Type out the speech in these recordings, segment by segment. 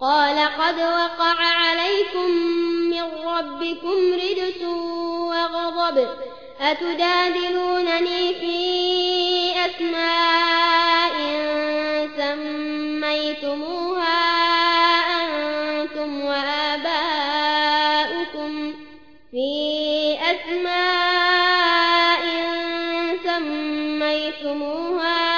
قال قد وقع عليكم من ربكم رجس وغضب. أتجادلونني في أسماء سميتموها أنتم وآباؤكم. في أسماء سميتموها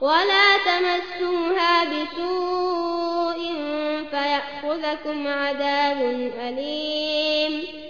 ولا تمسوها بسوء فيأخذكم عذاب أليم